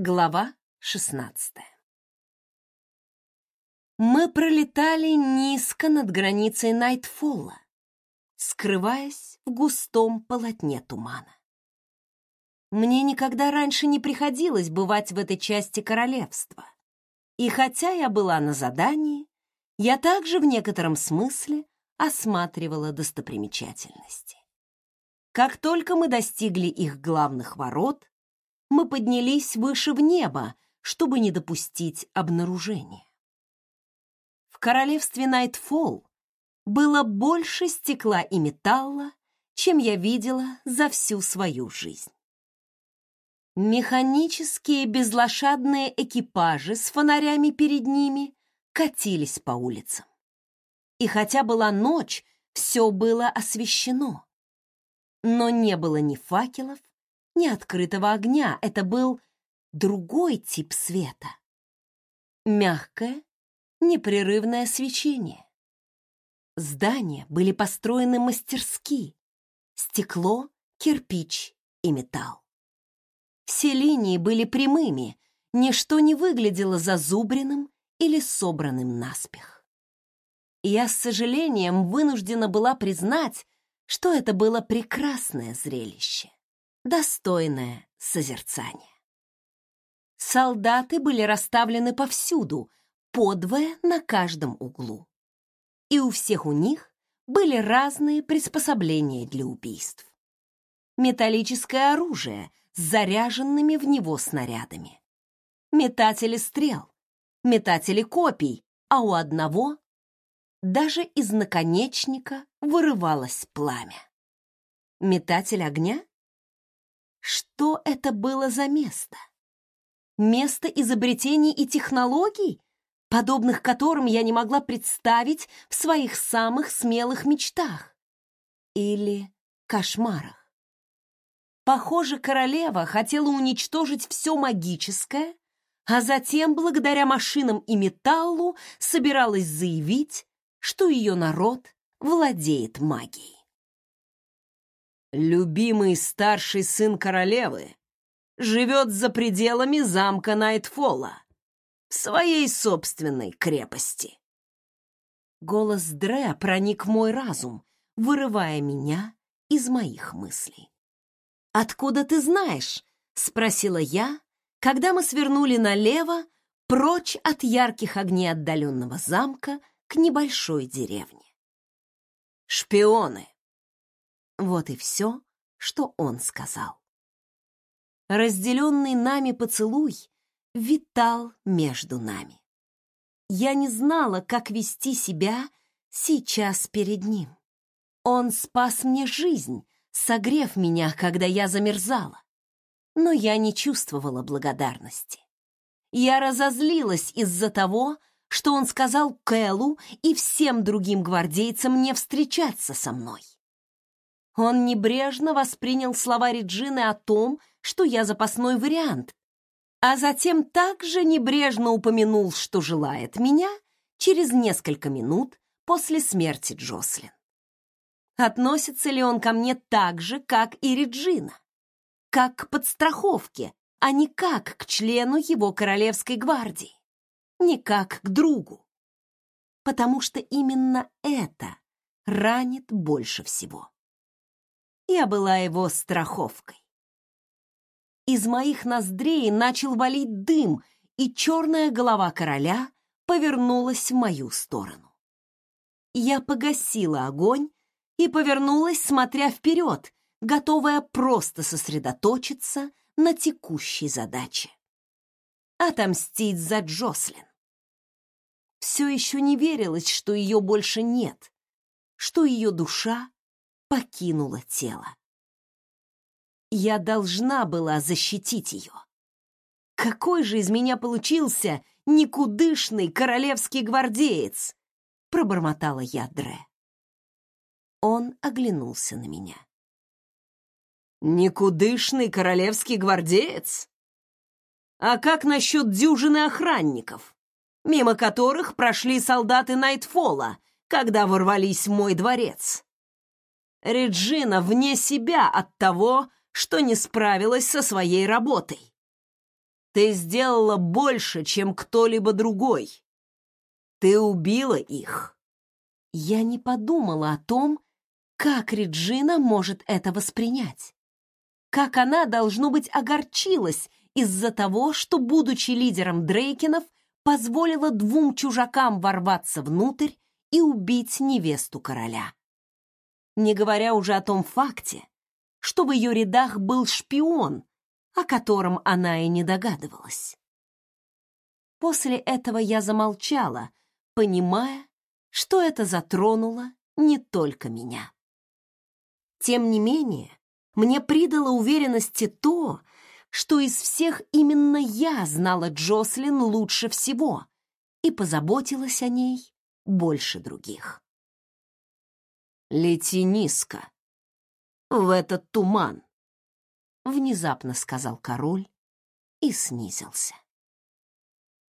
Глава шестнадцатая Мы пролетали низко над границей Найтфолла, скрываясь в густом полотне тумана. Мне никогда раньше не приходилось бывать в этой части королевства. И хотя я была на задании, я также в некотором смысле осматривала достопримечательности. Как только мы достигли их главных ворот, мы поднялись выше в небо, чтобы не допустить обнаружения. В королевстве Найтфолл было больше стекла и металла, чем я видела за всю свою жизнь. Механические безлошадные экипажи с фонарями перед ними катились по улицам. И хотя была ночь, все было освещено. Но не было ни факелов, ни открытого огня. Это был другой тип света. Мягкое, непрерывное свечение. Здания были построены мастерски. Стекло, кирпич и металл. Все линии были прямыми, ничто не выглядело зазубренным или собранным наспех. Я с сожалением вынуждена была признать, что это было прекрасное зрелище достойное созерцания. Солдаты были расставлены повсюду, подвое на каждом углу. И у всех у них были разные приспособления для убийств. Металлическое оружие с заряженными в него снарядами. Метатели стрел, метатели копий, а у одного даже из наконечника вырывалось пламя. Метатель огня? Что это было за место? Место изобретений и технологий, подобных которым я не могла представить в своих самых смелых мечтах или кошмарах. Похоже, королева хотела уничтожить все магическое, а затем, благодаря машинам и металлу, собиралась заявить, что ее народ владеет магией. Любимый старший сын королевы живет за пределами замка Найтфола, в своей собственной крепости. Голос Дре проник в мой разум, вырывая меня из моих мыслей. «Откуда ты знаешь?» — спросила я, когда мы свернули налево, прочь от ярких огней отдаленного замка к небольшой деревне. «Шпионы!» Вот и все, что он сказал. Разделенный нами поцелуй витал между нами. Я не знала, как вести себя сейчас перед ним. Он спас мне жизнь, согрев меня, когда я замерзала. Но я не чувствовала благодарности. Я разозлилась из-за того, что он сказал Кэллу и всем другим гвардейцам не встречаться со мной. Он небрежно воспринял слова Реджины о том, что я запасной вариант, а затем также небрежно упомянул, что желает меня через несколько минут после смерти Джослин. Относится ли он ко мне так же, как и Реджина? Как к подстраховке, а не как к члену его королевской гвардии? Не как к другу? Потому что именно это ранит больше всего. Я была его страховкой. Из моих ноздрей начал валить дым, и черная голова короля повернулась в мою сторону. Я погасила огонь и повернулась, смотря вперед, готовая просто сосредоточиться на текущей задаче. Отомстить за Джослин. Все еще не верилось, что ее больше нет, что ее душа покинула тело. Я должна была защитить ее. Какой же из меня получился никудышный королевский гвардеец, пробормотала я Дре. Он оглянулся на меня. Никудышный королевский гвардеец? А как насчет дюжины охранников, мимо которых прошли солдаты Найтфола, когда ворвались в мой дворец? Реджина вне себя от того, что не справилась со своей работой. Ты сделала больше, чем кто-либо другой. Ты убила их. Я не подумала о том, как Реджина может это воспринять. Как она, должно быть, огорчилась из-за того, что, будучи лидером Дрейкинов, позволила двум чужакам ворваться внутрь и убить невесту короля. Не говоря уже о том факте, что в ее рядах был шпион, о котором она и не догадывалась. После этого я замолчала, понимая, что это затронуло не только меня. Тем не менее, мне придало уверенности то, что из всех именно я знала Джослин лучше всего и позаботилась о ней больше других. «Лети низко, в этот туман», — внезапно сказал король и снизился.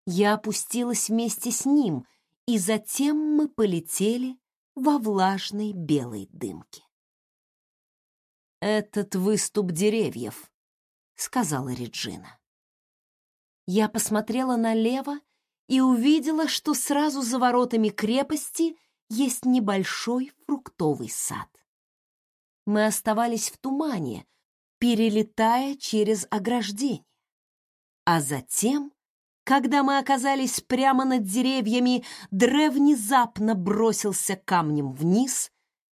Я опустилась вместе с ним, и затем мы полетели во влажной белой дымке. «Этот выступ деревьев», — сказала Реджина. Я посмотрела налево и увидела, что сразу за воротами крепости есть небольшой фруктовый сад. Мы оставались в тумане, перелетая через ограждение. А затем, когда мы оказались прямо над деревьями, Дре внезапно бросился камнем вниз,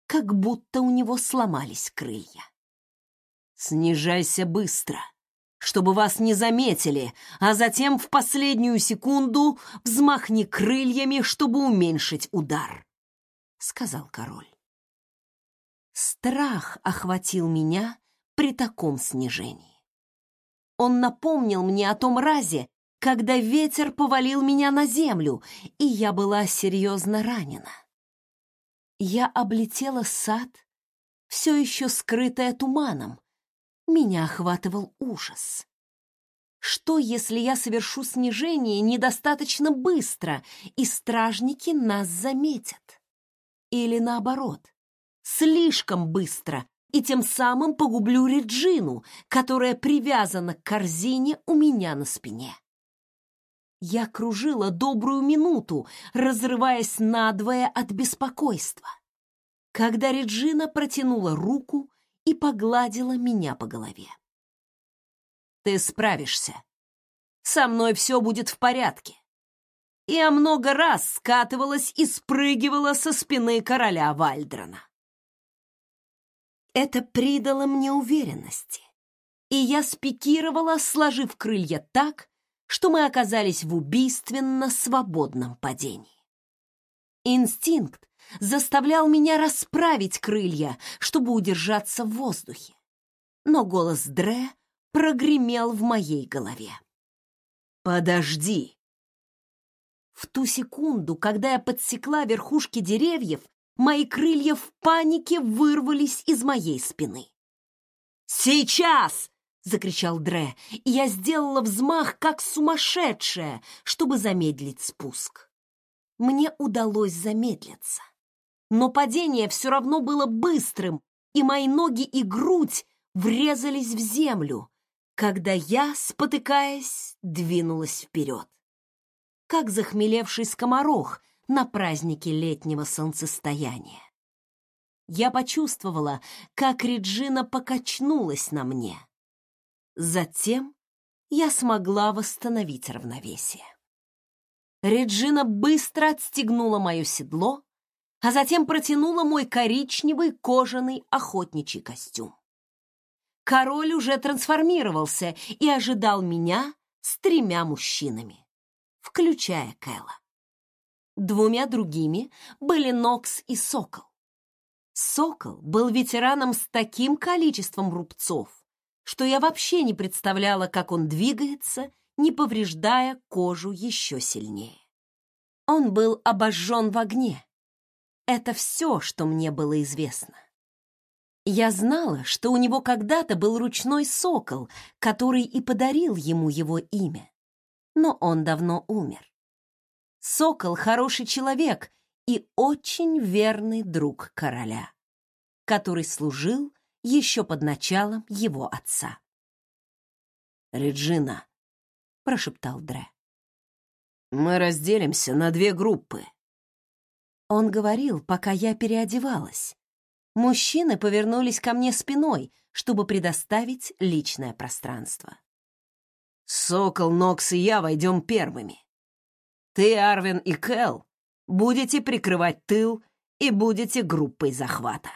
как будто у него сломались крылья. Снижайся быстро, чтобы вас не заметили, а затем в последнюю секунду взмахни крыльями, чтобы уменьшить удар, сказал король. Страх охватил меня при таком снижении. Он напомнил мне о том разе, когда ветер повалил меня на землю, и я была серьезно ранена. Я облетела сад, все еще скрытая туманом, меня охватывал ужас. Что, если я совершу снижение недостаточно быстро, и стражники нас заметят? Или наоборот, слишком быстро, и тем самым погублю Реджину, которая привязана к корзине у меня на спине? Я кружила добрую минуту, разрываясь надвое от беспокойства. Когда Реджина протянула руку, и погладила меня по голове. «Ты справишься. Со мной все будет в порядке». Я много раз скатывалась и спрыгивала со спины короля Вальдрона. Это придало мне уверенности, и я спикировала, сложив крылья так, что мы оказались в убийственно свободном падении. Инстинкт заставлял меня расправить крылья, чтобы удержаться в воздухе. Но голос Дре прогремел в моей голове. «Подожди!» В ту секунду, когда я подсекла верхушки деревьев, мои крылья в панике вырвались из моей спины. «Сейчас!» — закричал Дре, и я сделала взмах, как сумасшедшая, чтобы замедлить спуск. Мне удалось замедлиться но падение все равно было быстрым, и мои ноги и грудь врезались в землю, когда я, спотыкаясь, двинулась вперед. Как захмелевший скоморох на празднике летнего солнцестояния. Я почувствовала, как Реджина покачнулась на мне. Затем я смогла восстановить равновесие. Реджина быстро отстегнула мое седло, а затем протянула мой коричневый кожаный охотничий костюм. Король уже трансформировался и ожидал меня с тремя мужчинами, включая Кэла. Двумя другими были Нокс и Сокол. Сокол был ветераном с таким количеством рубцов, что я вообще не представляла, как он двигается, не повреждая кожу еще сильнее. Он был обожжен в огне, это все, что мне было известно. Я знала, что у него когда-то был ручной сокол, который и подарил ему его имя. Но он давно умер. Сокол — хороший человек и очень верный друг короля, который служил еще под началом его отца. «Реджина, — прошептал Дре. «Мы разделимся на две группы». Он говорил, пока я переодевалась. Мужчины повернулись ко мне спиной, чтобы предоставить личное пространство. «Сокол, Нокс и я войдем первыми. Ты, Арвин и Кэл будете прикрывать тыл и будете группой захвата».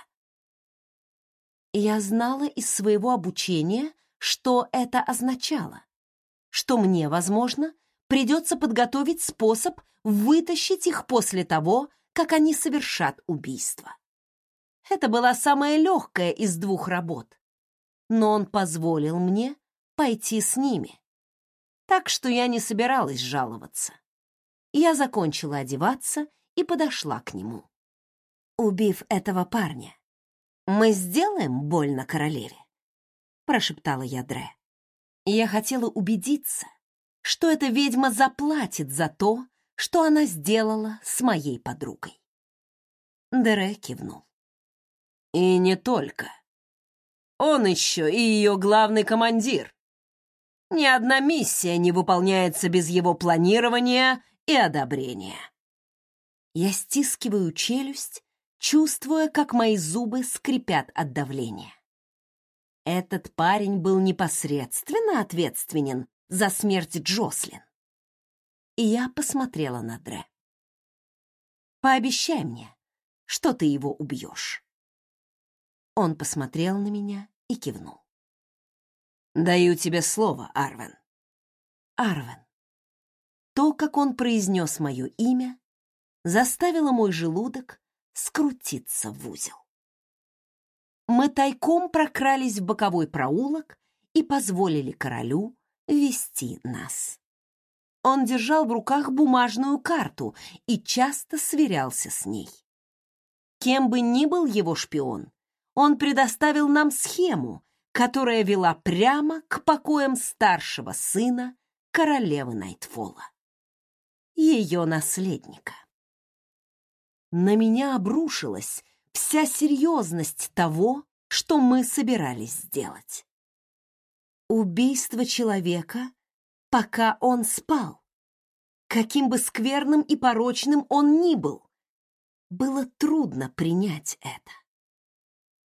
Я знала из своего обучения, что это означало. Что мне, возможно, придется подготовить способ вытащить их после того, как они совершат убийство. Это была самая легкая из двух работ, но он позволил мне пойти с ними. Так что я не собиралась жаловаться. Я закончила одеваться и подошла к нему. Убив этого парня, мы сделаем больно королеве, прошептала я Дре. Я хотела убедиться, что эта ведьма заплатит за то, что она сделала с моей подругой. Дре кивнул. И не только. Он еще и ее главный командир. Ни одна миссия не выполняется без его планирования и одобрения. Я стискиваю челюсть, чувствуя, как мои зубы скрипят от давления. Этот парень был непосредственно ответственен за смерть Джослин. И я посмотрела на Дре. «Пообещай мне, что ты его убьешь». Он посмотрел на меня и кивнул. «Даю тебе слово, Арвен». Арвен. То, как он произнес мое имя, заставило мой желудок скрутиться в узел. Мы тайком прокрались в боковой проулок и позволили королю вести нас. Он держал в руках бумажную карту и часто сверялся с ней. Кем бы ни был его шпион, он предоставил нам схему, которая вела прямо к покоям старшего сына королевы Найтфола, ее наследника. На меня обрушилась вся серьезность того, что мы собирались сделать. Убийство человека, пока он спал. Каким бы скверным и порочным он ни был, было трудно принять это.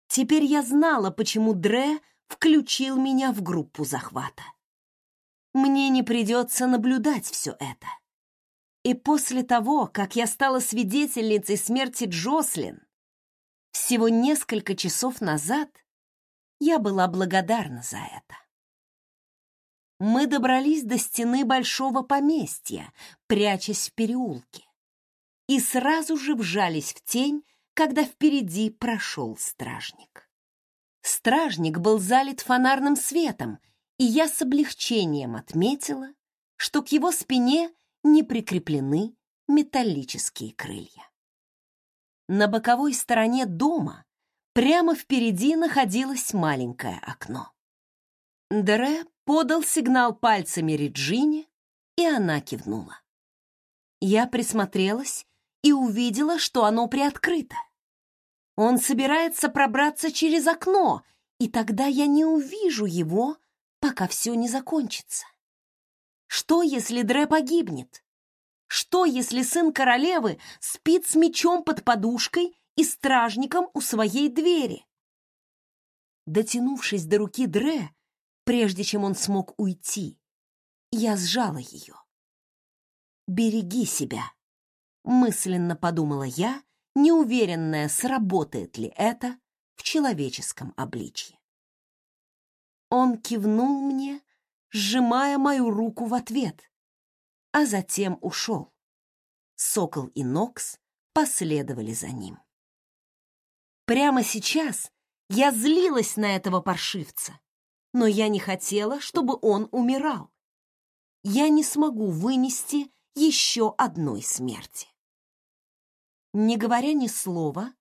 Теперь я знала, почему Дре включил меня в группу захвата. Мне не придется наблюдать все это. И после того, как я стала свидетельницей смерти Джослин, всего несколько часов назад, я была благодарна за это. Мы добрались до стены большого поместья, прячась в переулке, и сразу же вжались в тень, когда впереди прошел стражник. Стражник был залит фонарным светом, и я с облегчением отметила, что к его спине не прикреплены металлические крылья. На боковой стороне дома прямо впереди находилось маленькое окно. Дре подал сигнал пальцами Реджине, и она кивнула. Я присмотрелась и увидела, что оно приоткрыто. Он собирается пробраться через окно, и тогда я не увижу его, пока все не закончится. Что, если Дре погибнет? Что, если сын королевы спит с мечом под подушкой и стражником у своей двери? Дотянувшись до руки Дре, прежде чем он смог уйти, я сжала ее. «Береги себя», мысленно подумала я, неуверенная, сработает ли это в человеческом обличье. Он кивнул мне, сжимая мою руку в ответ, а затем ушел. Сокол и Нокс последовали за ним. Прямо сейчас я злилась на этого паршивца, но я не хотела, чтобы он умирал. Я не смогу вынести еще одной смерти. Не говоря ни слова,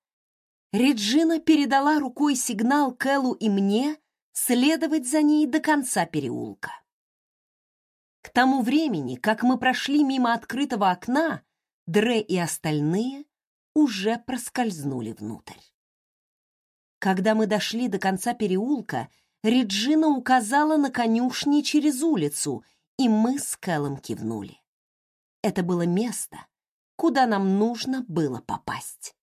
Реджина передала рукой сигнал Кэллу и мне следовать за ней до конца переулка. К тому времени, как мы прошли мимо открытого окна, Дре и остальные уже проскользнули внутрь. Когда мы дошли до конца переулка, Реджина указала на конюшни через улицу, и мы с Кэллом кивнули. Это было место, куда нам нужно было попасть.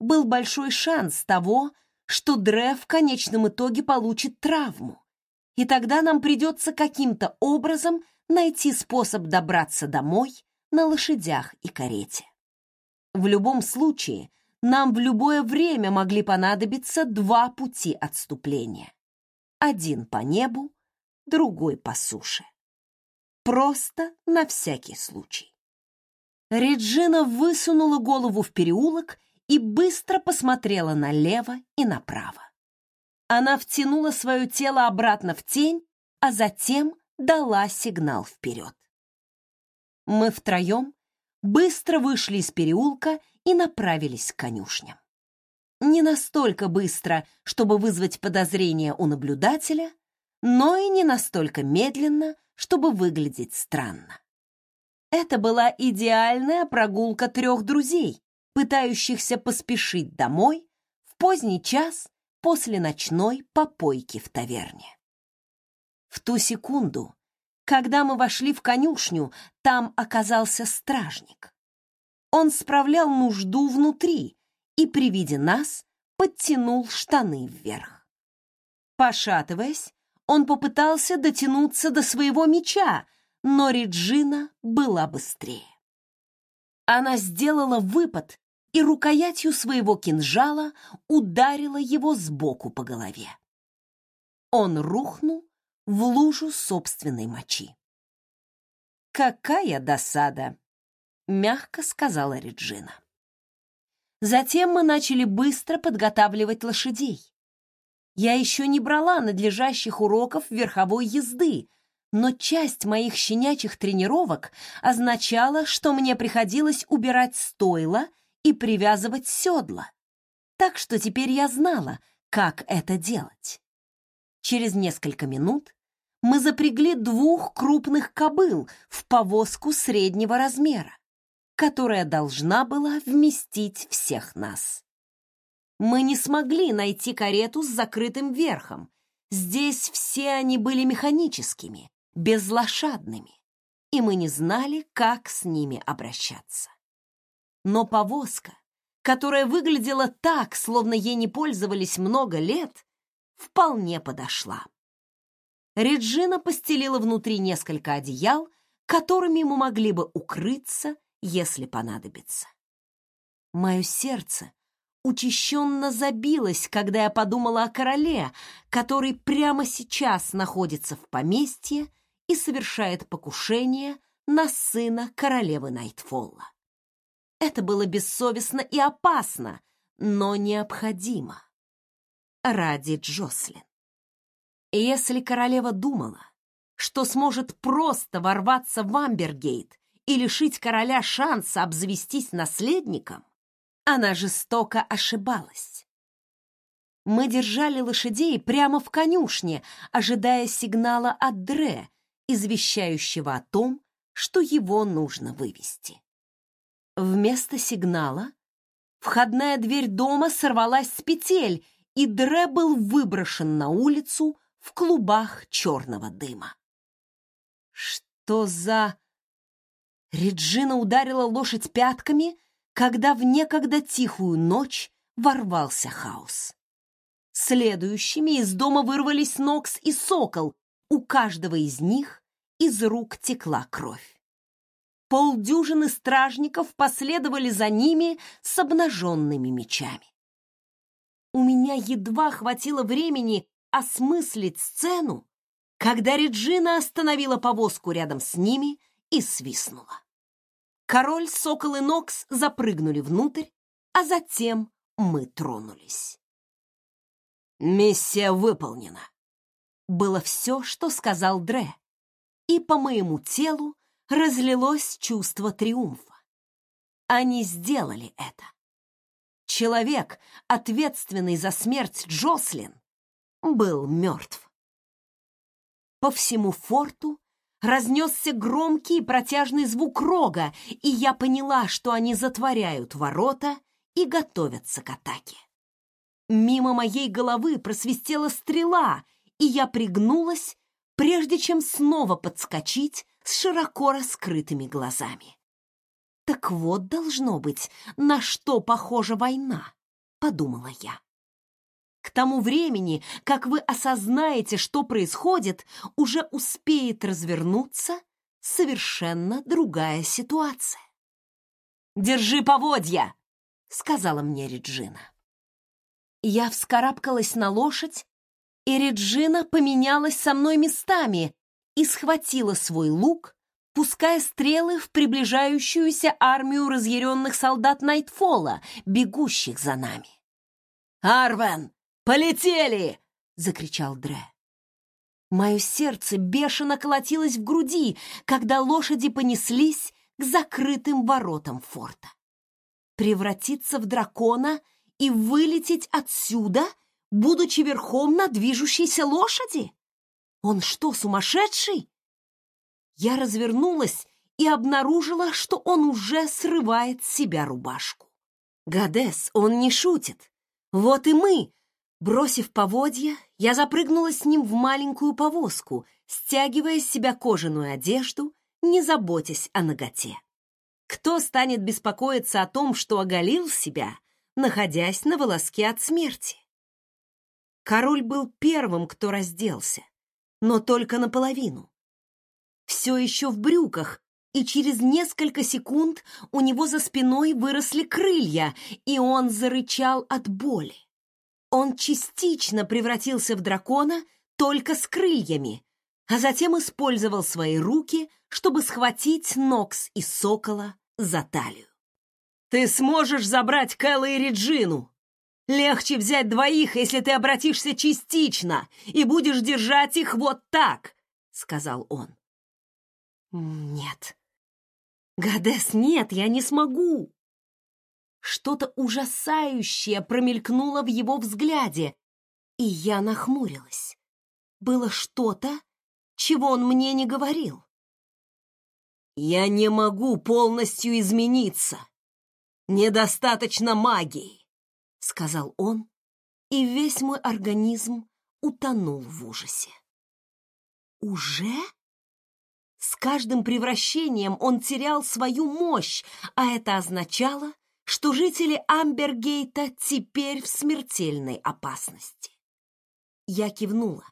Был большой шанс того, что Дре в конечном итоге получит травму, и тогда нам придется каким-то образом найти способ добраться домой на лошадях и карете. В любом случае, нам в любое время могли понадобиться два пути отступления. Один по небу, другой по суше. Просто на всякий случай. Реджина высунула голову в переулок и быстро посмотрела налево и направо. Она втянула свое тело обратно в тень, а затем дала сигнал вперед. Мы втроем быстро вышли из переулка и направились к конюшням. Не настолько быстро, чтобы вызвать подозрения у наблюдателя, но и не настолько медленно, чтобы выглядеть странно. Это была идеальная прогулка трех друзей, пытающихся поспешить домой в поздний час после ночной попойки в таверне. В ту секунду, когда мы вошли в конюшню, там оказался стражник. Он справлял нужду внутри и при виде нас подтянул штаны вверх. Пошатываясь, он попытался дотянуться до своего меча, но Реджина была быстрее. Она сделала выпад и рукоятью своего кинжала ударила его сбоку по голове. Он рухнул в лужу собственной мочи. «Какая досада!» — мягко сказала Реджина. Затем мы начали быстро подготавливать лошадей. Я еще не брала надлежащих уроков верховой езды, но часть моих щенячьих тренировок означала, что мне приходилось убирать стойла и привязывать седла. Так что теперь я знала, как это делать. Через несколько минут мы запрягли двух крупных кобыл в повозку среднего размера которая должна была вместить всех нас. Мы не смогли найти карету с закрытым верхом. Здесь все они были механическими, безлошадными, и мы не знали, как с ними обращаться. Но повозка, которая выглядела так, словно ей не пользовались много лет, вполне подошла. Реджина постелила внутри несколько одеял, которыми мы могли бы укрыться если понадобится. Мое сердце учащенно забилось, когда я подумала о короле, который прямо сейчас находится в поместье и совершает покушение на сына королевы Найтфолла. Это было бессовестно и опасно, но необходимо. Ради Джослин. Если королева думала, что сможет просто ворваться в Амбергейт и лишить короля шанса обзавестись наследником, она жестоко ошибалась. Мы держали лошадей прямо в конюшне, ожидая сигнала от Дре, извещающего о том, что его нужно вывести. Вместо сигнала входная дверь дома сорвалась с петель, и Дре был выброшен на улицу в клубах черного дыма. «Что за...» Реджина ударила лошадь пятками, когда в некогда тихую ночь ворвался хаос. Следующими из дома вырвались Нокс и Сокол. У каждого из них из рук текла кровь. Полдюжины стражников последовали за ними с обнаженными мечами. У меня едва хватило времени осмыслить сцену, когда Реджина остановила повозку рядом с ними и свистнула. Король, Сокол и Нокс запрыгнули внутрь, а затем мы тронулись. «Миссия выполнена», — было все, что сказал Дре, и по моему телу разлилось чувство триумфа. Они сделали это. Человек, ответственный за смерть Джослин, был мертв. По всему форту разнесся громкий протяжный звук рога, и я поняла, что они затворяют ворота и готовятся к атаке. Мимо моей головы просвистела стрела, и я пригнулась, прежде чем снова подскочить с широко раскрытыми глазами. Так вот, должно быть, на что похожа война, подумала я. К тому времени, как вы осознаете, что происходит, уже успеет развернуться совершенно другая ситуация. «Держи поводья!» — сказала мне Реджина. Я вскарабкалась на лошадь, и Реджина поменялась со мной местами и схватила свой лук, пуская стрелы в приближающуюся армию разъяренных солдат Найтфола, бегущих за нами. «Арвен, полетели!» — закричал Дре. Мое сердце бешено колотилось в груди, когда лошади понеслись к закрытым воротам форта. Превратиться в дракона и вылететь отсюда, будучи верхом на движущейся лошади? Он что, сумасшедший? Я развернулась и обнаружила, что он уже срывает с себя рубашку. Гадес, он не шутит. Вот и мы. Бросив поводья, я запрыгнула с ним в маленькую повозку, стягивая с себя кожаную одежду, не заботясь о ноготе. Кто станет беспокоиться о том, что оголил себя, находясь на волоске от смерти? Король был первым, кто разделся, но только наполовину. Все еще в брюках, и через несколько секунд у него за спиной выросли крылья, и он зарычал от боли. Он частично превратился в дракона только с крыльями, а затем использовал свои руки, чтобы схватить Нокс и Сокола за талию. «Ты сможешь забрать Кэлла и Реджину! Легче взять двоих, если ты обратишься частично и будешь держать их вот так!» — сказал он. «Нет. Гадес, нет, я не смогу!» Что-то ужасающее промелькнуло в его взгляде, и я нахмурилась. Было что-то, чего он мне не говорил. «Я не могу полностью измениться. Недостаточно магии», — сказал он, и весь мой организм утонул в ужасе. «Уже?» С каждым превращением он терял свою мощь, а это означало, что жители Амбергейта теперь в смертельной опасности. Я кивнула.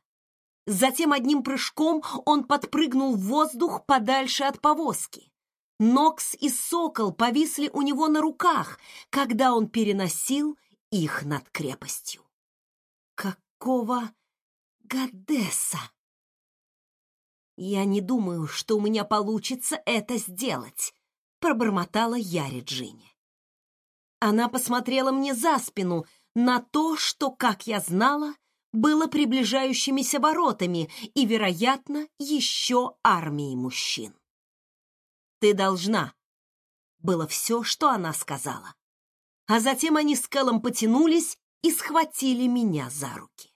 Затем одним прыжком он подпрыгнул в воздух подальше от повозки. Нокс и Сокол повисли у него на руках, когда он переносил их над крепостью. Какого Гадеса? Я не думаю, что у меня получится это сделать, пробормотала я Реджине. Она посмотрела мне за спину на то, что, как я знала, было приближающимися воротами и, вероятно, еще армией мужчин. «Ты должна», — было все, что она сказала. А затем они с Кэллом потянулись и схватили меня за руки.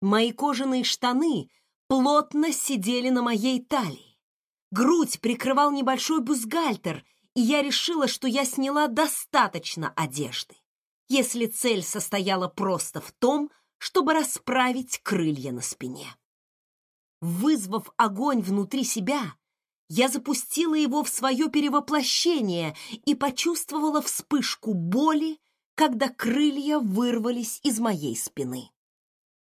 Мои кожаные штаны плотно сидели на моей талии. Грудь прикрывал небольшой бюстгальтер — и я решила, что я сняла достаточно одежды, если цель состояла просто в том, чтобы расправить крылья на спине. Вызвав огонь внутри себя, я запустила его в свое перевоплощение и почувствовала вспышку боли, когда крылья вырвались из моей спины.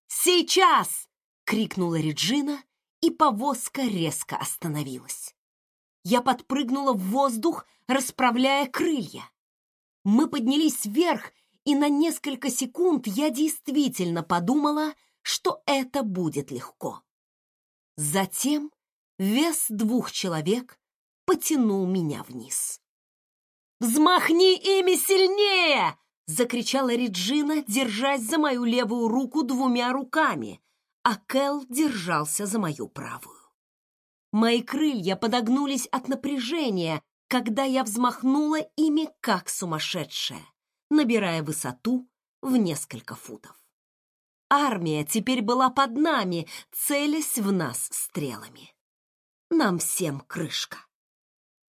«Сейчас!» — крикнула Реджина, и повозка резко остановилась. Я подпрыгнула в воздух, расправляя крылья. Мы поднялись вверх, и на несколько секунд я действительно подумала, что это будет легко. Затем вес двух человек потянул меня вниз. «Взмахни ими сильнее!» — закричала Реджина, держась за мою левую руку двумя руками, а Кэл держался за мою правую. Мои крылья подогнулись от напряжения, когда я взмахнула ими как сумасшедшая, набирая высоту в несколько футов. Армия теперь была под нами, целясь в нас стрелами. Нам всем крышка.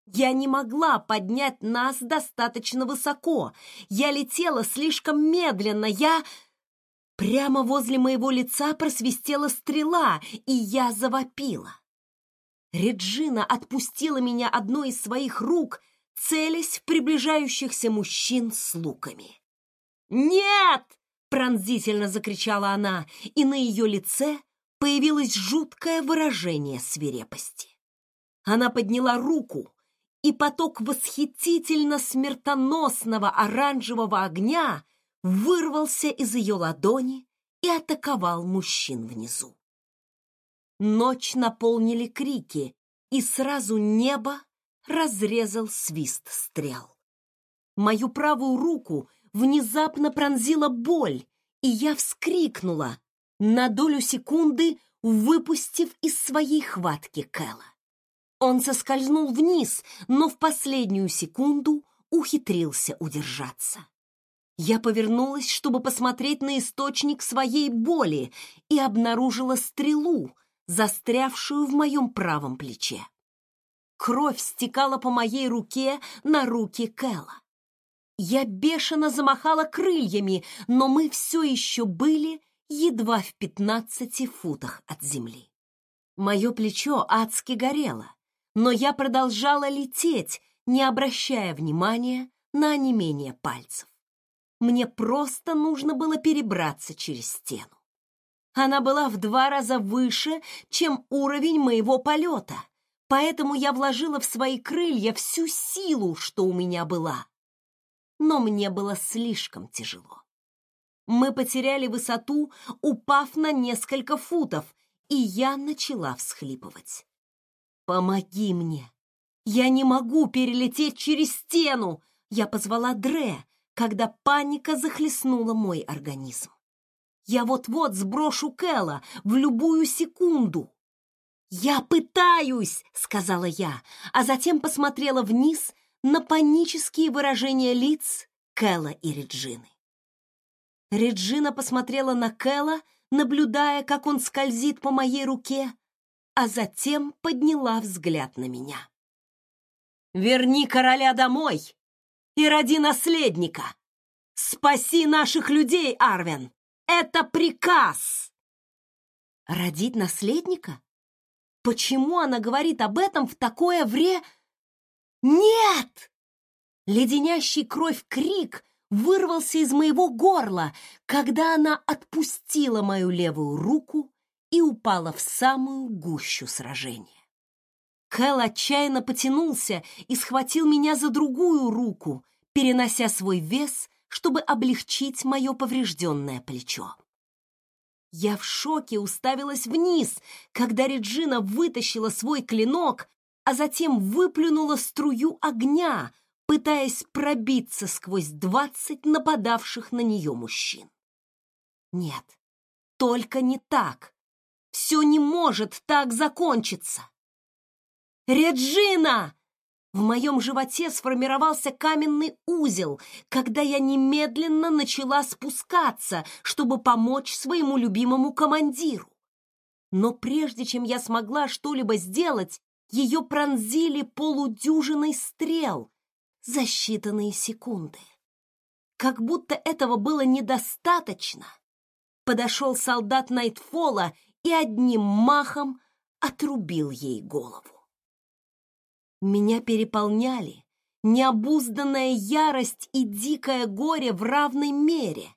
Я не могла поднять нас достаточно высоко. Я летела слишком медленно. Я... Прямо возле моего лица просвистела стрела, и я завопила. Реджина отпустила меня одной из своих рук, целясь в приближающихся мужчин с луками. «Нет!» — пронзительно закричала она, и на ее лице появилось жуткое выражение свирепости. Она подняла руку, и поток восхитительно смертоносного оранжевого огня вырвался из ее ладони и атаковал мужчин внизу. Ночь наполнили крики, и сразу небо разрезал свист стрел. Мою правую руку внезапно пронзила боль, и я вскрикнула, на долю секунды выпустив из своей хватки Кэла. Он соскользнул вниз, но в последнюю секунду ухитрился удержаться. Я повернулась, чтобы посмотреть на источник своей боли, и обнаружила стрелу, застрявшую в моем правом плече. Кровь стекала по моей руке на руки Кэла. Я бешено замахала крыльями, но мы все еще были едва в пятнадцати футах от земли. Мое плечо адски горело, но я продолжала лететь, не обращая внимания на онемение пальцев. Мне просто нужно было перебраться через стену. Она была в два раза выше, чем уровень моего полета, поэтому я вложила в свои крылья всю силу, что у меня была но мне было слишком тяжело. Мы потеряли высоту, упав на несколько футов, и я начала всхлипывать. «Помоги мне! Я не могу перелететь через стену!» Я позвала Дре, когда паника захлестнула мой организм. «Я вот-вот сброшу Кэла в любую секунду!» «Я пытаюсь!» — сказала я, а затем посмотрела вниз на панические выражения лиц Кэла и Реджины. Реджина посмотрела на Кэла, наблюдая, как он скользит по моей руке, а затем подняла взгляд на меня. «Верни короля домой и роди наследника! Спаси наших людей, Арвен! Это приказ!» «Родить наследника? Почему она говорит об этом в такое время?» «Нет!» Леденящий кровь крик вырвался из моего горла, когда она отпустила мою левую руку и упала в самую гущу сражения. Кэл отчаянно потянулся и схватил меня за другую руку, перенося свой вес, чтобы облегчить мое поврежденное плечо. Я в шоке уставилась вниз, когда Реджина вытащила свой клинок а затем выплюнула струю огня, пытаясь пробиться сквозь двадцать нападавших на нее мужчин. Нет, только не так. Все не может так закончиться. «Реджина!» В моем животе сформировался каменный узел, когда я немедленно начала спускаться, чтобы помочь своему любимому командиру. Но прежде чем я смогла что-либо сделать, ее пронзили полудюжиной стрел за считанные секунды. Как будто этого было недостаточно, подошел солдат Найтфола и одним махом отрубил ей голову. Меня переполняли необузданная ярость и дикое горе в равной мере.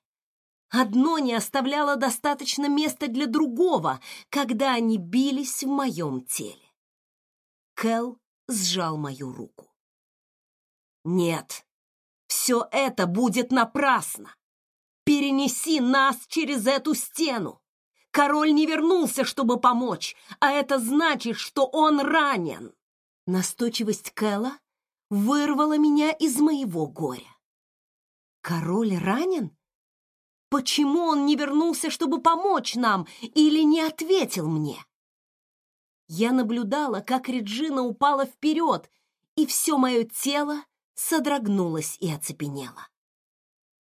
Одно не оставляло достаточно места для другого, когда они бились в моем теле. Кэл сжал мою руку. «Нет, все это будет напрасно! Перенеси нас через эту стену! Король не вернулся, чтобы помочь, а это значит, что он ранен!» Настойчивость Кэла вырвала меня из моего горя. «Король ранен? Почему он не вернулся, чтобы помочь нам, или не ответил мне?» Я наблюдала, как Реджина упала вперед, и все мое тело содрогнулось и оцепенело.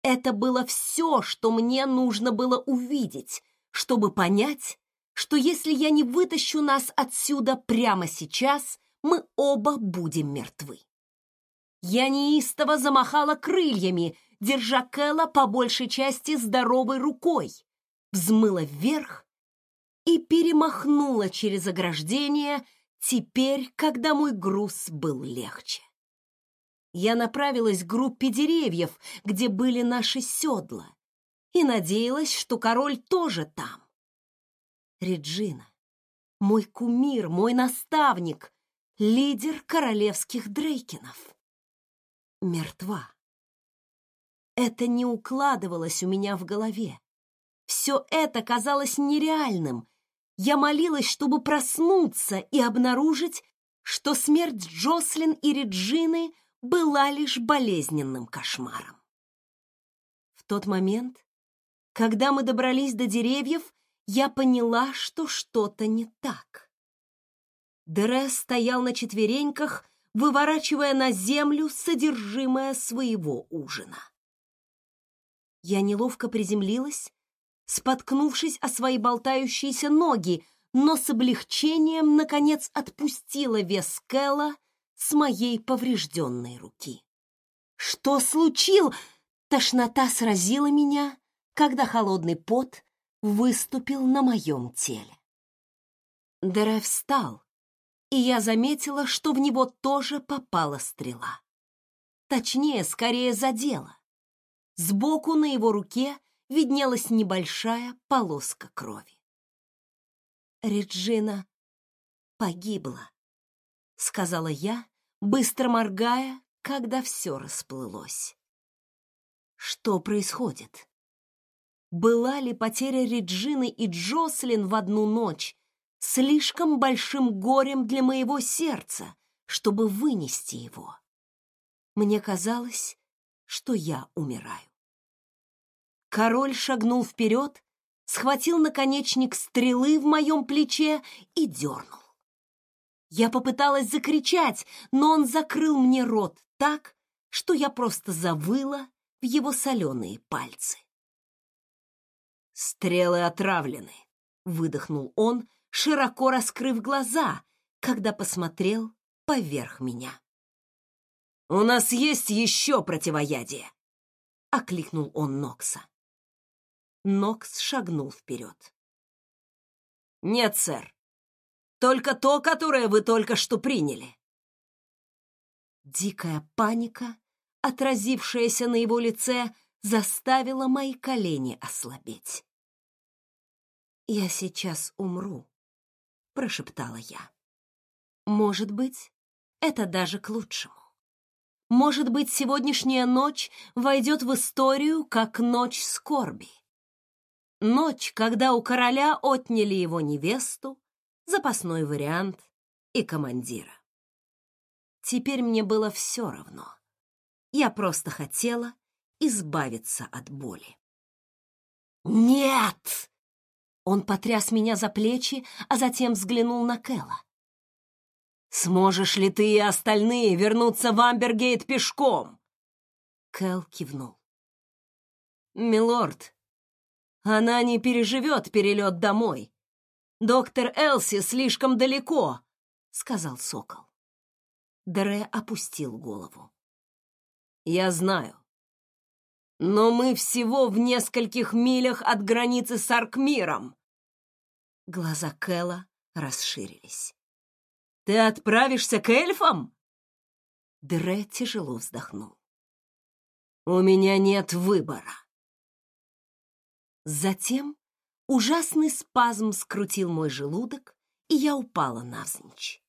Это было все, что мне нужно было увидеть, чтобы понять, что если я не вытащу нас отсюда прямо сейчас, мы оба будем мертвы. Я неистово замахала крыльями, держа Кэла по большей части здоровой рукой, взмыла вверх и перемахнула через ограждение теперь, когда мой груз был легче. Я направилась к группе деревьев, где были наши седла, и надеялась, что король тоже там. Реджина, мой кумир, мой наставник, лидер королевских Дрейкинов, мертва. Это не укладывалось у меня в голове. Все это казалось нереальным. Я молилась, чтобы проснуться и обнаружить, что смерть Джослин и Реджины была лишь болезненным кошмаром. В тот момент, когда мы добрались до деревьев, я поняла, что что-то не так. Дре стоял на четвереньках, выворачивая на землю содержимое своего ужина. Я неловко приземлилась, споткнувшись о свои болтающиеся ноги, но с облегчением, наконец, отпустила вес Кэлла с моей поврежденной руки. Что случил? Тошнота сразила меня, когда холодный пот выступил на моем теле. Древ встал, и я заметила, что в него тоже попала стрела. Точнее, скорее задела. Сбоку на его руке виднелась небольшая полоска крови. Реджина погибла, сказала я, быстро моргая, когда все расплылось. Что происходит? Была ли потеря Реджины и Джослин в одну ночь слишком большим горем для моего сердца, чтобы вынести его? Мне казалось, что я умираю. Король шагнул вперед, схватил наконечник стрелы в моем плече и дернул. Я попыталась закричать, но он закрыл мне рот так, что я просто завыла в его соленые пальцы. «Стрелы отравлены», — выдохнул он, широко раскрыв глаза, когда посмотрел поверх меня. «У нас есть еще противоядие», — окликнул он Нокса. Нокс шагнул вперед. «Нет, сэр. Только то, которое вы только что приняли». Дикая паника, отразившаяся на его лице, заставила мои колени ослабеть. «Я сейчас умру», — прошептала я. «Может быть, это даже к лучшему. Может быть, сегодняшняя ночь войдет в историю как ночь скорби. Ночь, когда у короля отняли его невесту, запасной вариант и командира. Теперь мне было все равно. Я просто хотела избавиться от боли. «Нет!» Он потряс меня за плечи, а затем взглянул на Кэлла. «Сможешь ли ты и остальные вернуться в Амбергейт пешком?» Кэл кивнул. «Милорд, она не переживет перелет домой. Доктор Элси слишком далеко, сказал сокол. Дре опустил голову. Я знаю. Но мы всего в нескольких милях от границы с Аркмиром. Глаза Кэла расширились. Ты отправишься к эльфам? Дре тяжело вздохнул. У меня нет выбора. Затем ужасный спазм скрутил мой желудок, и я упала навзничь.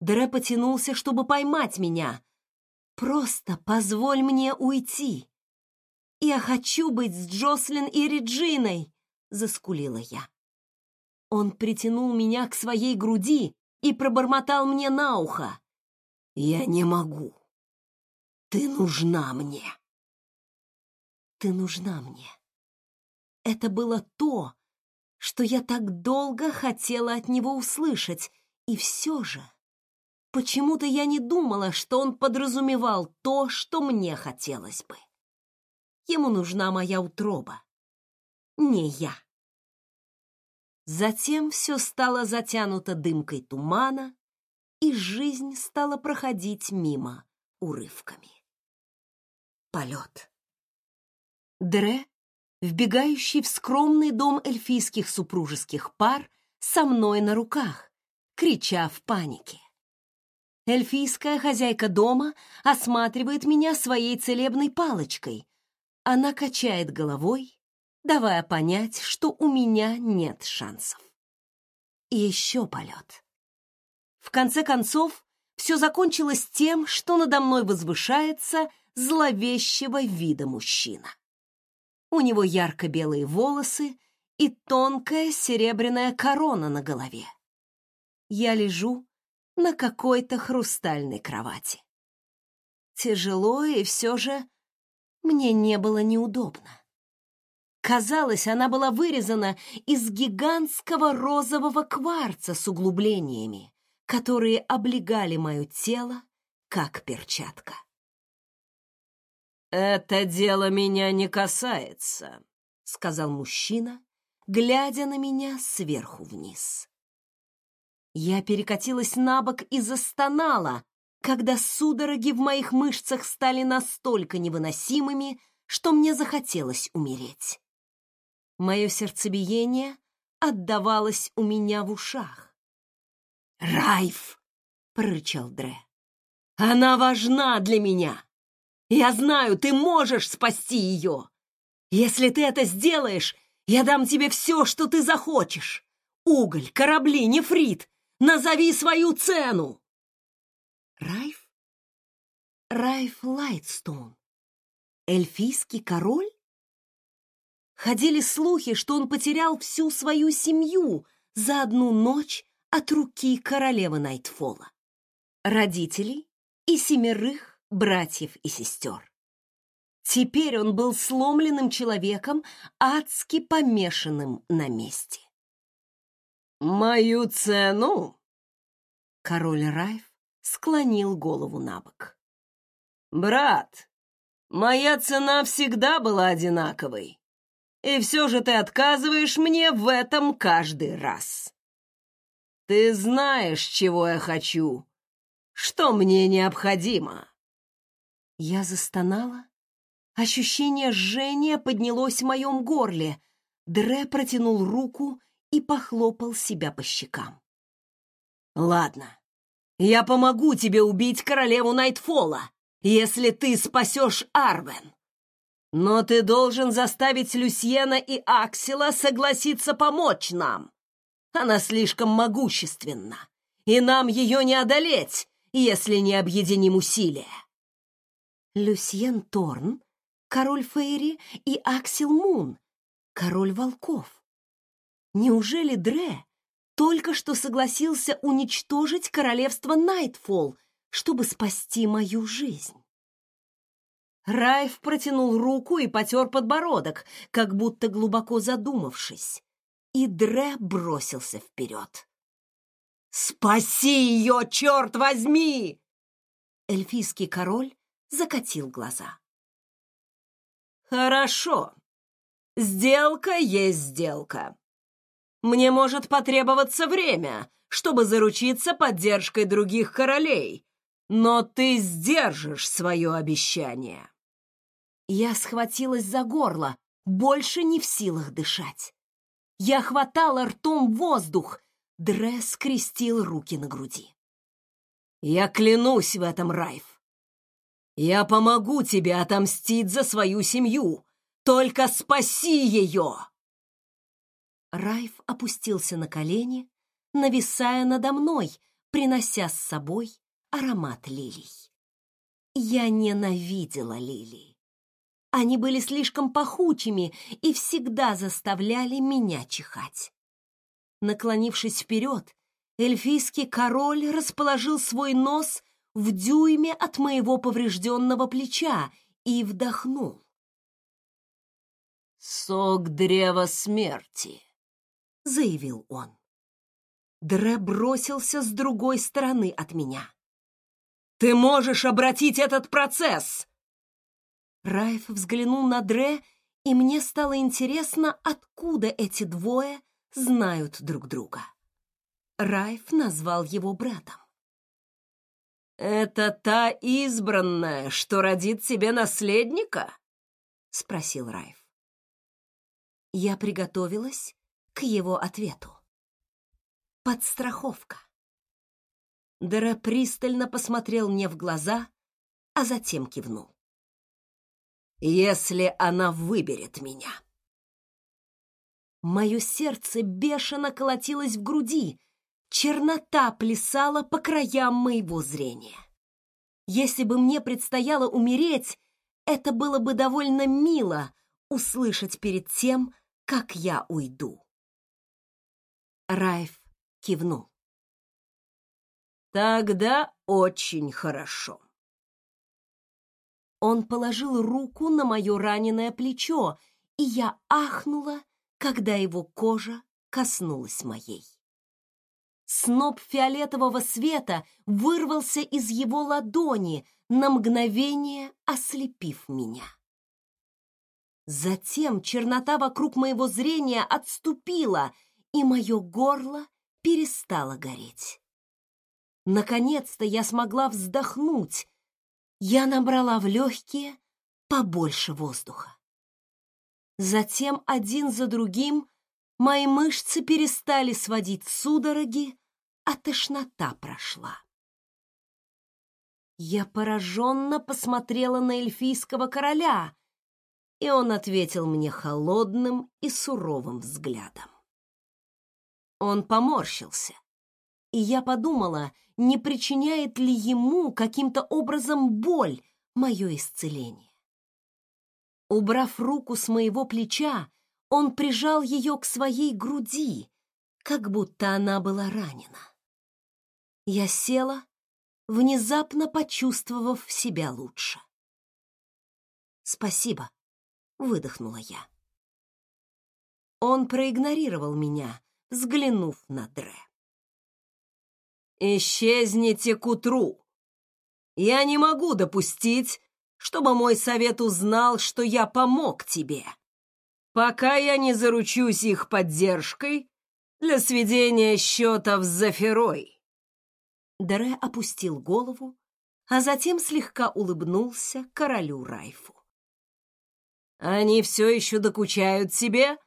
Дре потянулся, чтобы поймать меня. «Просто позволь мне уйти!» «Я хочу быть с Джослин и Реджиной!» — заскулила я. Он притянул меня к своей груди и пробормотал мне на ухо. «Я не могу. Ты нужна мне!» «Ты нужна мне!» Это было то, что я так долго хотела от него услышать, и все же почему-то я не думала, что он подразумевал то, что мне хотелось бы. Ему нужна моя утроба, не я. Затем все стало затянуто дымкой тумана, и жизнь стала проходить мимо урывками. Полет. Дре вбегающий в скромный дом эльфийских супружеских пар со мной на руках, крича в панике. Эльфийская хозяйка дома осматривает меня своей целебной палочкой. Она качает головой, давая понять, что у меня нет шансов. И еще полет. В конце концов, все закончилось тем, что надо мной возвышается зловещего вида мужчина. У него ярко-белые волосы и тонкая серебряная корона на голове. Я лежу на какой-то хрустальной кровати. Тяжело, и все же мне не было неудобно. Казалось, она была вырезана из гигантского розового кварца с углублениями, которые облегали мое тело, как перчатка. «Это дело меня не касается», — сказал мужчина, глядя на меня сверху вниз. Я перекатилась на бок и застонала, когда судороги в моих мышцах стали настолько невыносимыми, что мне захотелось умереть. Мое сердцебиение отдавалось у меня в ушах. «Райф!» — прорычал Дре. «Она важна для меня! Я знаю, ты можешь спасти ее! Если ты это сделаешь, я дам тебе все, что ты захочешь! Уголь, корабли, нефрит, Назови свою цену!» Райф? Райф Лайтстоун? Эльфийский король? Ходили слухи, что он потерял всю свою семью за одну ночь от руки королевы Найтфола. Родителей и семерых братьев и сестер. Теперь он был сломленным человеком, адски помешанным на месте. «Мою цену?» Король Райф склонил голову на бок. «Брат, моя цена всегда была одинаковой, и все же ты отказываешь мне в этом каждый раз. Ты знаешь, чего я хочу, что мне необходимо». Я застонала. Ощущение жжения поднялось в моем горле. Дре протянул руку и похлопал себя по щекам. «Ладно, я помогу тебе убить королеву Найтфола, если ты спасешь Арвен. Но ты должен заставить Люсьена и Аксела согласиться помочь нам. Она слишком могущественна, и нам ее не одолеть, если не объединим усилия». Люсьен Торн, король Фейри и Аксел Мун, король волков. Неужели Дре только что согласился уничтожить королевство Найтфолл, чтобы спасти мою жизнь? Райф протянул руку и потер подбородок, как будто глубоко задумавшись, и Дре бросился вперед. «Спаси ее, черт возьми!» Эльфийский король закатил глаза. «Хорошо. Сделка есть сделка. Мне может потребоваться время, чтобы заручиться поддержкой других королей, но ты сдержишь свое обещание». Я схватилась за горло, больше не в силах дышать. Я хватала ртом воздух, Дре скрестил руки на груди. «Я клянусь в этом, Райф. Я помогу тебе отомстить за свою семью. Только спаси ее!» Райф опустился на колени, нависая надо мной, принося с собой аромат лилий. Я ненавидела лилии. Они были слишком пахучими и всегда заставляли меня чихать. Наклонившись вперед, эльфийский король расположил свой нос в дюйме от моего поврежденного плеча и вдохнул. «Сок древа смерти», — заявил он. Дре бросился с другой стороны от меня. «Ты можешь обратить этот процесс!» Райф взглянул на Дре, и мне стало интересно, откуда эти двое знают друг друга. Райф назвал его братом. «Это та избранная, что родит себе наследника?» — спросил Райф. Я приготовилась к его ответу. Подстраховка. Дера пристально посмотрел мне в глаза, а затем кивнул. «Если она выберет меня». Мое сердце бешено колотилось в груди, чернота плясала по краям моего зрения. Если бы мне предстояло умереть, это было бы довольно мило услышать перед тем, как я уйду. Райф кивнул. Тогда очень хорошо. Он положил руку на мое раненое плечо, и я ахнула, когда его кожа коснулась моей. Сноп фиолетового света вырвался из его ладони, на мгновение ослепив меня. Затем чернота вокруг моего зрения отступила, и мое горло перестало гореть. Наконец-то я смогла вздохнуть. Я набрала в легкие побольше воздуха. Затем один за другим мои мышцы перестали сводить судороги, а тошнота прошла. Я пораженно посмотрела на эльфийского короля, и он ответил мне холодным и суровым взглядом. Он поморщился, и я подумала, не причиняет ли ему каким-то образом боль мое исцеление. Убрав руку с моего плеча, он прижал ее к своей груди, как будто она была ранена. Я села, внезапно почувствовав себя лучше. «Спасибо», — выдохнула я. Он проигнорировал меня, взглянув на Дре. «Исчезните к утру! Я не могу допустить, чтобы мой совет узнал, что я помог тебе, пока я не заручусь их поддержкой для сведения счетов с Зафирой». Дере опустил голову, а затем слегка улыбнулся королю Райфу. «Они все еще докучают тебе,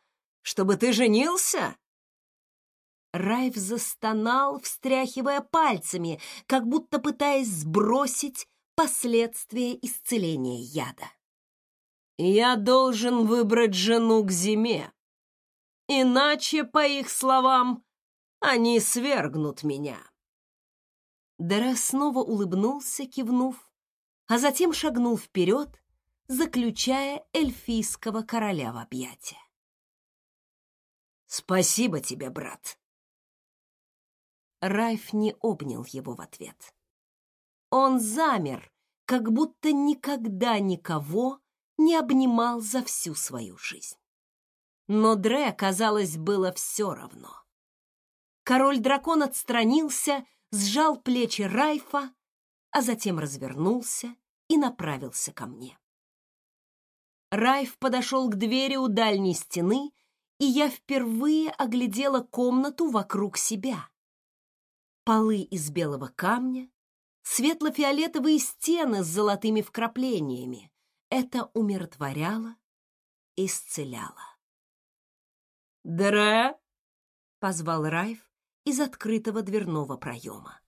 чтобы ты женился?» Райф застонал, встряхивая пальцами, как будто пытаясь сбросить последствия исцеления яда. «Я должен выбрать жену к зиме, иначе, по их словам, они свергнут меня». Дера снова улыбнулся, кивнув, а затем шагнул вперед, заключая эльфийского короля в объятия. «Спасибо тебе, брат!» Райф не обнял его в ответ. Он замер, как будто никогда никого не обнимал за всю свою жизнь. Но Дре, казалось, было все равно. Король-дракон отстранился сжал плечи Райфа, а затем развернулся и направился ко мне. Райф подошел к двери у дальней стены, и я впервые оглядела комнату вокруг себя. Полы из белого камня, светло-фиолетовые стены с золотыми вкраплениями. Это умиротворяло, исцеляло. «Дре!» — позвал Райф, из открытого дверного проема.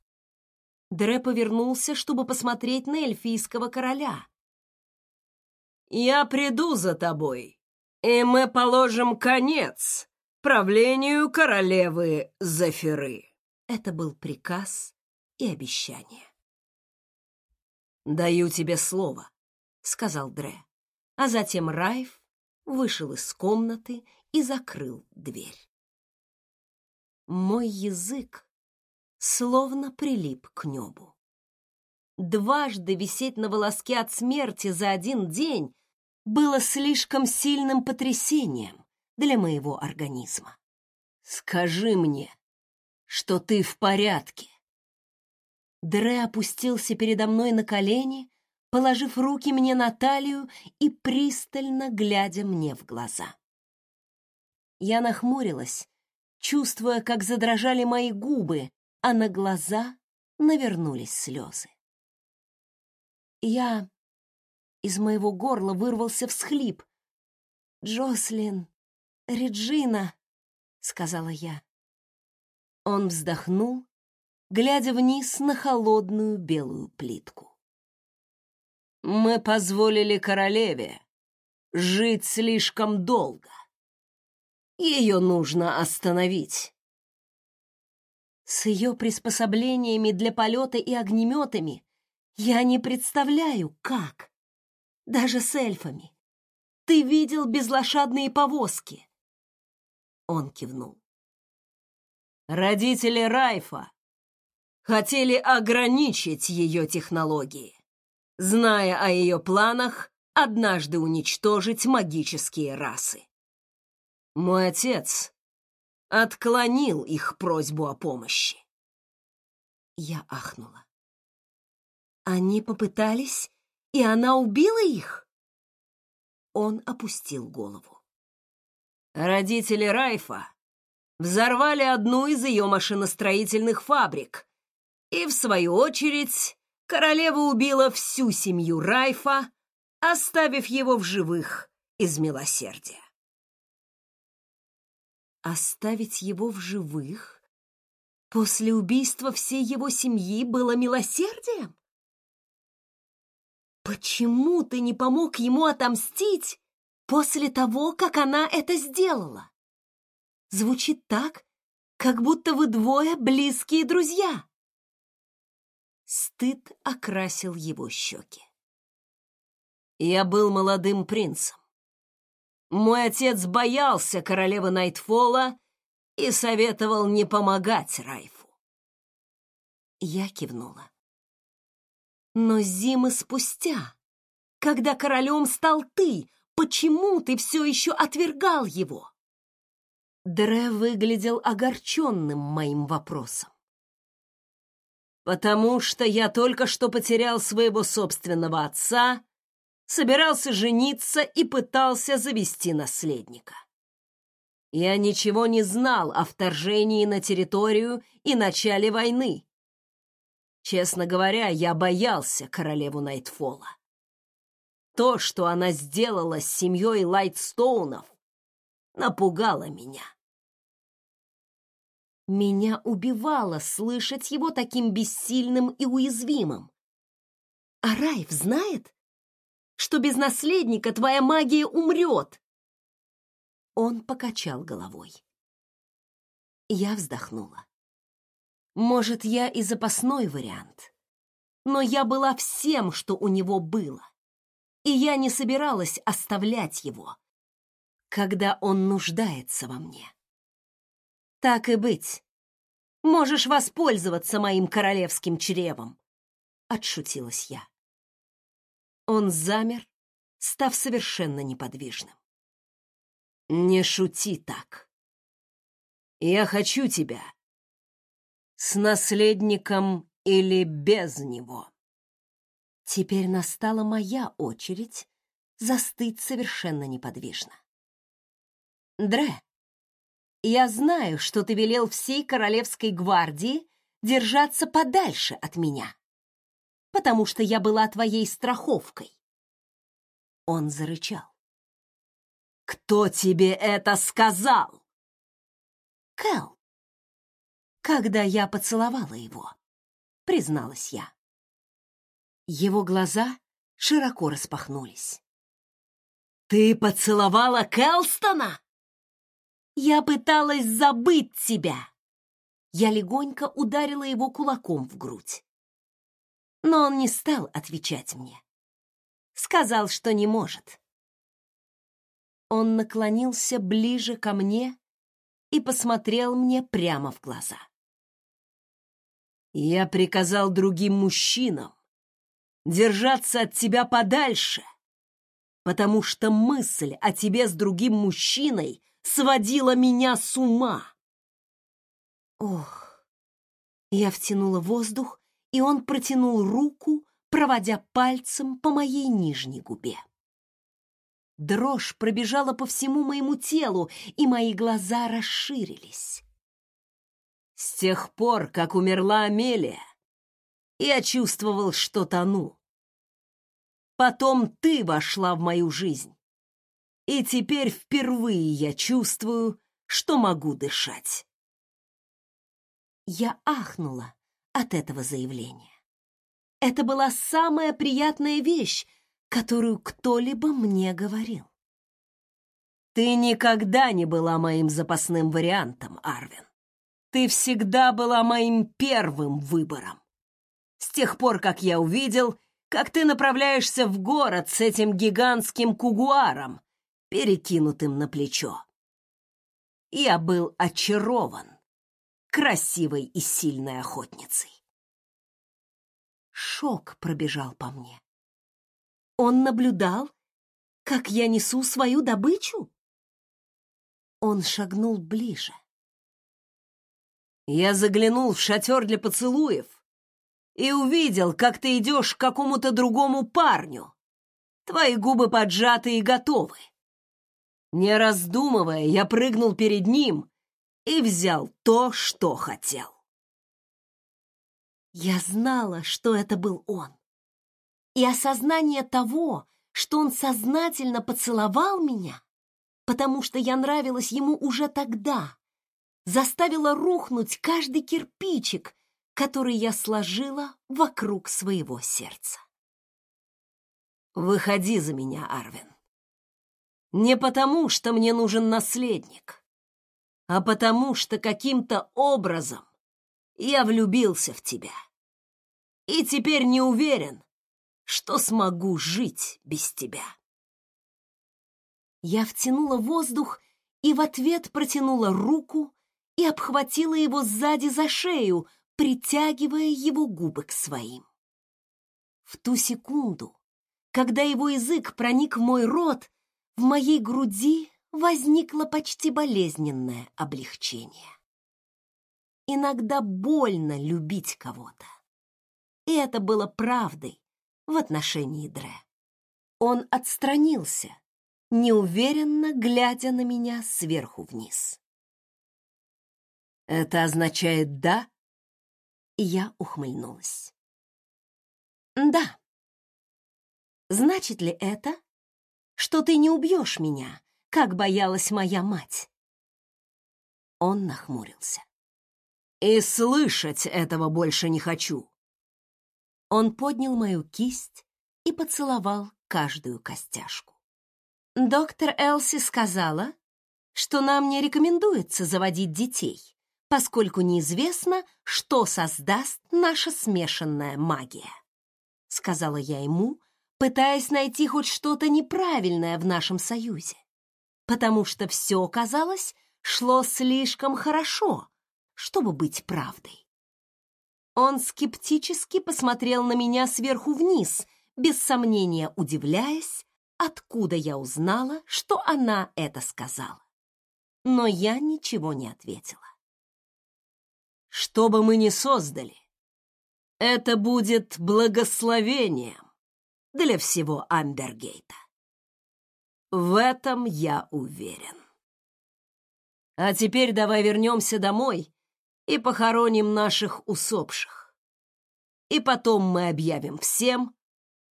Дре повернулся, чтобы посмотреть на эльфийского короля. «Я приду за тобой, и мы положим конец правлению королевы Зафиры». Это был приказ и обещание. «Даю тебе слово», — сказал Дре. А затем Райф вышел из комнаты и закрыл дверь. Мой язык словно прилип к небу. Дважды висеть на волоске от смерти за один день было слишком сильным потрясением для моего организма. Скажи мне, что ты в порядке. Дре опустился передо мной на колени, положив руки мне на талию и пристально глядя мне в глаза. Я нахмурилась, чувствуя, как задрожали мои губы, а на глаза навернулись слезы. Я... Из моего горла вырвался всхлип. «Джослин, Реджина, сказала я. Он вздохнул, глядя вниз на холодную белую плитку. Мы позволили королеве жить слишком долго. Ее нужно остановить. С ее приспособлениями для полета и огнеметами я не представляю, как. Даже с эльфами. Ты видел безлошадные повозки? Он кивнул. Родители Райфа хотели ограничить ее технологии, зная о ее планах однажды уничтожить магические расы. Мой отец отклонил их просьбу о помощи. Я ахнула. Они попытались, и она убила их? Он опустил голову. Родители Райфа взорвали одну из ее машиностроительных фабрик, и, в свою очередь, королева убила всю семью Райфа, оставив его в живых из милосердия. Оставить его в живых после убийства всей его семьи было милосердием? Почему ты не помог ему отомстить после того, как она это сделала? Звучит так, как будто вы двое близкие друзья. Стыд окрасил его щеки. Я был молодым принцем. Мой отец боялся королевы Найтфола и советовал не помогать Райфу. Я кивнула. Но зимы спустя, когда королем стал ты, почему ты все еще отвергал его? Дре выглядел огорченным моим вопросом. «Потому что я только что потерял своего собственного отца собирался жениться и пытался завести наследника. Я ничего не знал о вторжении на территорию и начале войны. Честно говоря, я боялся королеву Найтфола. То, что она сделала с семьей Лайтстоунов, напугало меня. Меня убивало слышать его таким бессильным и уязвимым. А Райф знает? Что без наследника твоя магия умрет. Он покачал головой. Я вздохнула. Может, я и запасной вариант, но я была всем, что у него было, и я не собиралась оставлять его, когда он нуждается во мне. Так и быть. Можешь воспользоваться моим королевским чревом, отшутилась я. Он замер, став совершенно неподвижным. «Не шути так. Я хочу тебя. С наследником или без него?» Теперь настала моя очередь застыть совершенно неподвижно. «Дре, я знаю, что ты велел всей королевской гвардии держаться подальше от меня потому что я была твоей страховкой. Он зарычал. Кто тебе это сказал? Кэл. Когда я поцеловала его, призналась я. Его глаза широко распахнулись. Ты поцеловала Кэлстона? Я пыталась забыть тебя. Я легонько ударила его кулаком в грудь но он не стал отвечать мне. Сказал, что не может. Он наклонился ближе ко мне и посмотрел мне прямо в глаза. «Я приказал другим мужчинам держаться от тебя подальше, потому что мысль о тебе с другим мужчиной сводила меня с ума». Ох, я втянула воздух и он протянул руку, проводя пальцем по моей нижней губе. Дрожь пробежала по всему моему телу, и мои глаза расширились. С тех пор, как умерла Амелия, я чувствовал, что тону. Потом ты вошла в мою жизнь. И теперь впервые я чувствую, что могу дышать. Я ахнула от этого заявления. Это была самая приятная вещь, которую кто-либо мне говорил. Ты никогда не была моим запасным вариантом, Арвин. Ты всегда была моим первым выбором. С тех пор, как я увидел, как ты направляешься в город с этим гигантским кугуаром, перекинутым на плечо. Я был очарован красивой и сильной охотницей. Шок пробежал по мне. Он наблюдал, как я несу свою добычу? Он шагнул ближе. Я заглянул в шатер для поцелуев и увидел, как ты идешь к какому-то другому парню. Твои губы поджаты и готовы. Не раздумывая, я прыгнул перед ним и взял то, что хотел. Я знала, что это был он. И осознание того, что он сознательно поцеловал меня, потому что я нравилась ему уже тогда, заставило рухнуть каждый кирпичик, который я сложила вокруг своего сердца. «Выходи за меня, Арвин. Не потому, что мне нужен наследник, а потому, что каким-то образом я влюбился в тебя. И теперь не уверен, что смогу жить без тебя». Я втянула воздух и в ответ протянула руку и обхватила его сзади за шею, притягивая его губы к своим. В ту секунду, когда его язык проник в мой рот, в моей груди возникло почти болезненное облегчение. Иногда больно любить кого-то. И это было правдой в отношении Дре. Он отстранился, неуверенно глядя на меня сверху вниз. «Это означает «да»?» Я ухмыльнулась. «Да. Значит ли это, что ты не убьешь меня, как боялась моя мать?» Он нахмурился. «И слышать этого больше не хочу!» Он поднял мою кисть и поцеловал каждую костяшку. Доктор Элси сказала, что нам не рекомендуется заводить детей, поскольку неизвестно, что создаст наша смешанная магия. Сказала я ему, пытаясь найти хоть что-то неправильное в нашем союзе, потому что все, казалось, шло слишком хорошо, чтобы быть правдой. Он скептически посмотрел на меня сверху вниз, без сомнения удивляясь, откуда я узнала, что она это сказала. Но я ничего не ответила. Что бы мы ни создали, это будет благословением для всего Амбергейта. В этом я уверен. А теперь давай вернемся домой и похороним наших усопших. И потом мы объявим всем,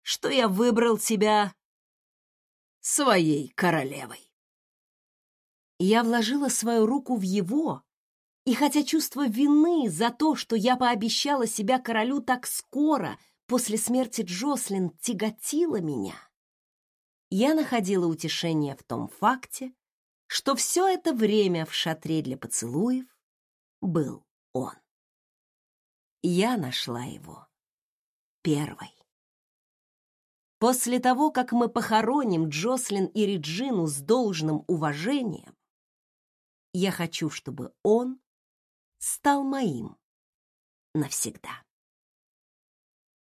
что я выбрал тебя своей королевой. Я вложила свою руку в его, и хотя чувство вины за то, что я пообещала себя королю так скоро после смерти Джослин, тяготило меня, я находила утешение в том факте, что все это время в шатре для поцелуев был он. Я нашла его первой. После того, как мы похороним Джослин и Реджину с должным уважением, я хочу, чтобы он стал моим навсегда.